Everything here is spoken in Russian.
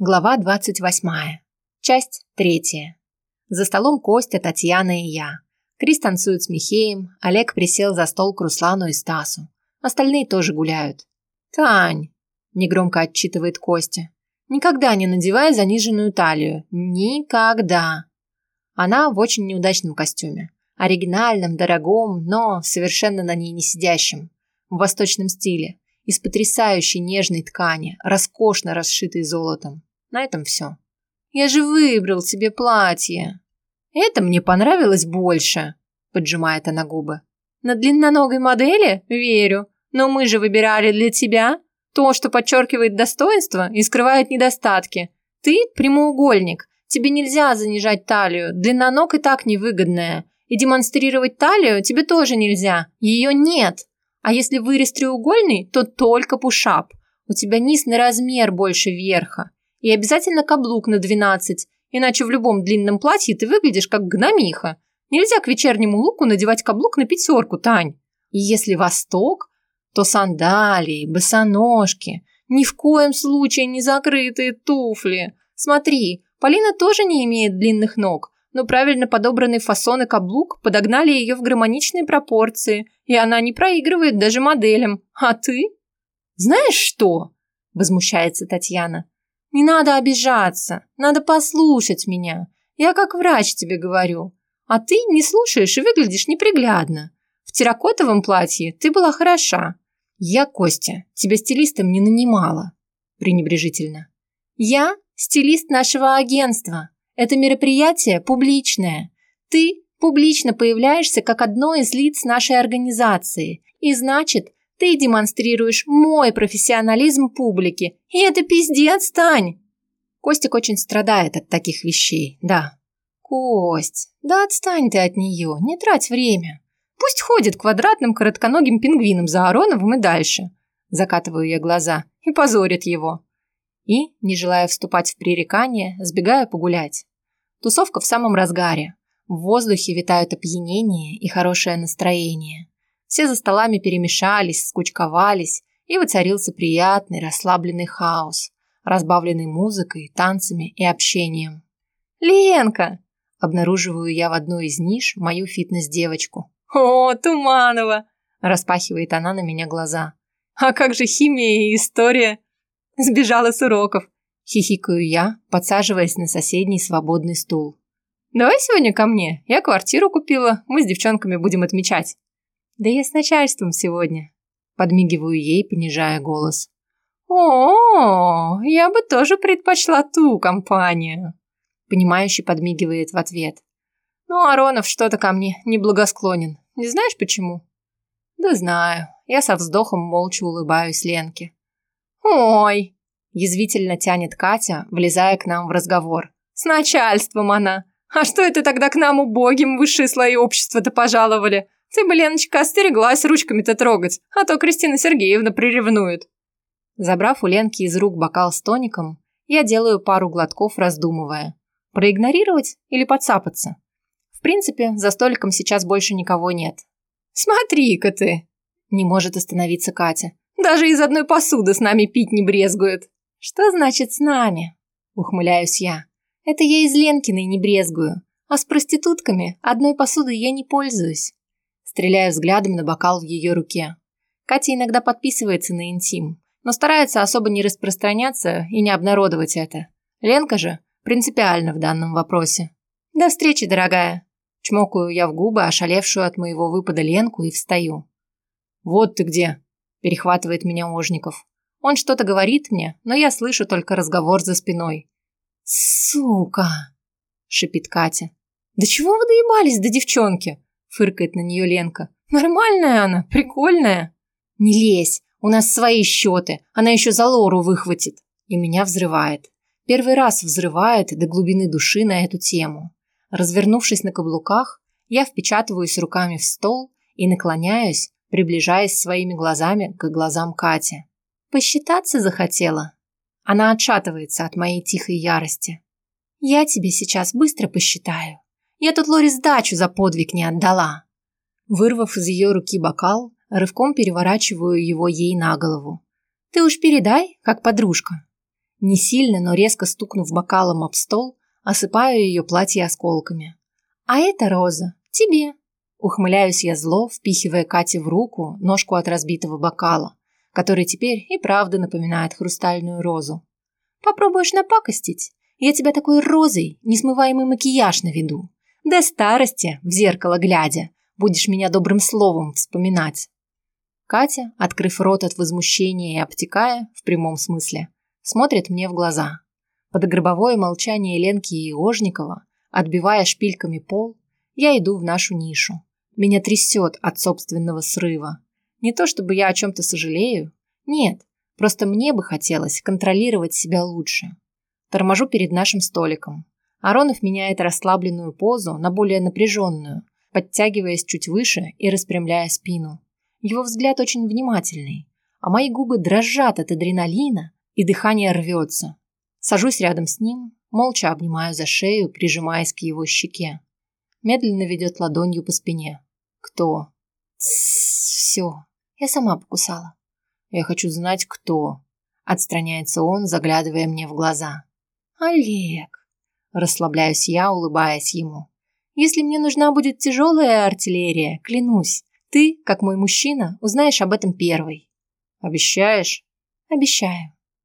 Глава 28. Часть 3. За столом Костя, Татьяна и я. Крис танцует с Михеем, Олег присел за стол к Руслану и Стасу. Остальные тоже гуляют. «Тань», – негромко отчитывает Костя, – «никогда не надевай заниженную талию. Никогда». Она в очень неудачном костюме. Оригинальном, дорогом, но совершенно на ней не сидящем. В восточном стиле. Из потрясающей нежной ткани, роскошно расшитой золотом. На этом все. Я же выбрал себе платье. Это мне понравилось больше, поджимает она губы. На длинноногой модели? Верю. Но мы же выбирали для тебя то, что подчеркивает достоинство и скрывает недостатки. Ты прямоугольник. Тебе нельзя занижать талию. Длина ног и так невыгодная. И демонстрировать талию тебе тоже нельзя. Ее нет. А если вырез треугольный, то только пушап. У тебя низ на размер больше верха. И обязательно каблук на 12, иначе в любом длинном платье ты выглядишь как гномиха. Нельзя к вечернему луку надевать каблук на пятерку, Тань. И если восток, то сандалии, босоножки, ни в коем случае не закрытые туфли. Смотри, Полина тоже не имеет длинных ног, но правильно подобранный фасон и каблук подогнали ее в гармоничные пропорции, и она не проигрывает даже моделям. А ты? Знаешь что? Возмущается Татьяна. Не надо обижаться, надо послушать меня. Я как врач тебе говорю. А ты не слушаешь и выглядишь неприглядно. В терракотовом платье ты была хороша. Я, Костя, тебя стилистом не нанимала. Пренебрежительно. Я стилист нашего агентства. Это мероприятие публичное. Ты публично появляешься как одно из лиц нашей организации. И значит, ты демонстрируешь мой профессионализм публике. И это пиздец, Тань. Костик очень страдает от таких вещей, да. Кость, да отстань ты от нее, не трать время. Пусть ходит квадратным коротконогим пингвином за Ароновым и дальше. Закатываю я глаза и позорит его. И, не желая вступать в пререкание, сбегаю погулять. Тусовка в самом разгаре. В воздухе витают опьянение и хорошее настроение. Все за столами перемешались, скучковались, и воцарился приятный, расслабленный хаос, разбавленный музыкой, танцами и общением. «Ленка!» – обнаруживаю я в одной из ниш мою фитнес-девочку. «О, Туманова!» – распахивает она на меня глаза. «А как же химия и история?» «Сбежала с уроков!» – хихикаю я, подсаживаясь на соседний свободный стул. «Давай сегодня ко мне. Я квартиру купила, мы с девчонками будем отмечать». Да я с начальством сегодня. Подмигиваю ей, понижая голос. О, я бы тоже предпочла ту компанию. Понимающе подмигивает в ответ. Ну, Аронов что-то ко мне неблагосклонен. Не знаешь почему? Да знаю. Я со вздохом молча улыбаюсь Ленке. Ой, язвительно тянет Катя, влезая к нам в разговор. С начальством она. А что это тогда к нам убогим высшие слои общества-то пожаловали? Ты бы, Леночка, остереглась ручками-то трогать, а то Кристина Сергеевна приревнует. Забрав у Ленки из рук бокал с тоником, я делаю пару глотков, раздумывая. Проигнорировать или подцапаться? В принципе, за столиком сейчас больше никого нет. «Смотри-ка ты!» Не может остановиться Катя. «Даже из одной посуды с нами пить не брезгует!» «Что значит «с нами»?» Ухмыляюсь я. «Это я из Ленкиной не брезгую, а с проститутками одной посудой я не пользуюсь стреляя взглядом на бокал в ее руке. Катя иногда подписывается на интим, но старается особо не распространяться и не обнародовать это. Ленка же принципиально в данном вопросе. «До встречи, дорогая!» Чмокаю я в губы, ошалевшую от моего выпада Ленку, и встаю. «Вот ты где!» – перехватывает меня Ожников. Он что-то говорит мне, но я слышу только разговор за спиной. «Сука!» – шипит Катя. «Да чего вы доебались до девчонки? Фыркает на нее Ленка. Нормальная она, прикольная. Не лезь, у нас свои счеты. Она еще за Лору выхватит. И меня взрывает. Первый раз взрывает до глубины души на эту тему. Развернувшись на каблуках, я впечатываюсь руками в стол и наклоняюсь, приближаясь своими глазами к глазам Кати. Посчитаться захотела. Она отшатывается от моей тихой ярости. Я тебе сейчас быстро посчитаю. Я тут Лори сдачу за подвиг не отдала. Вырвав из ее руки бокал, рывком переворачиваю его ей на голову. Ты уж передай, как подружка. Не сильно, но резко стукнув бокалом об стол, осыпаю ее платье осколками. «А это роза. Тебе». Ухмыляюсь я зло, впихивая Кате в руку ножку от разбитого бокала, который теперь и правда напоминает хрустальную розу. «Попробуешь напакостить? Я тебя такой розой, несмываемый макияж наведу. До старости, в зеркало глядя, будешь меня добрым словом вспоминать». Катя, открыв рот от возмущения и обтекая, в прямом смысле, смотрит мне в глаза. Под гробовое молчание Ленки и Ожникова, отбивая шпильками пол, я иду в нашу нишу. Меня трясет от собственного срыва. Не то чтобы я о чем-то сожалею. Нет, просто мне бы хотелось контролировать себя лучше. Торможу перед нашим столиком. Аронов меняет расслабленную позу на более напряженную, подтягиваясь чуть выше и распрямляя спину. Его взгляд очень внимательный, а мои губы дрожат от адреналина, и дыхание рвется. Сажусь рядом с ним, молча обнимаю за шею, прижимаясь к его щеке. Медленно ведет ладонью по спине. Кто? все. Я сама покусала. Я хочу знать, кто. Отстраняется он, заглядывая мне в глаза. Олег. Расслабляюсь я, улыбаясь ему. Если мне нужна будет тяжелая артиллерия, клянусь, ты, как мой мужчина, узнаешь об этом первой. Обещаешь? Обещаю.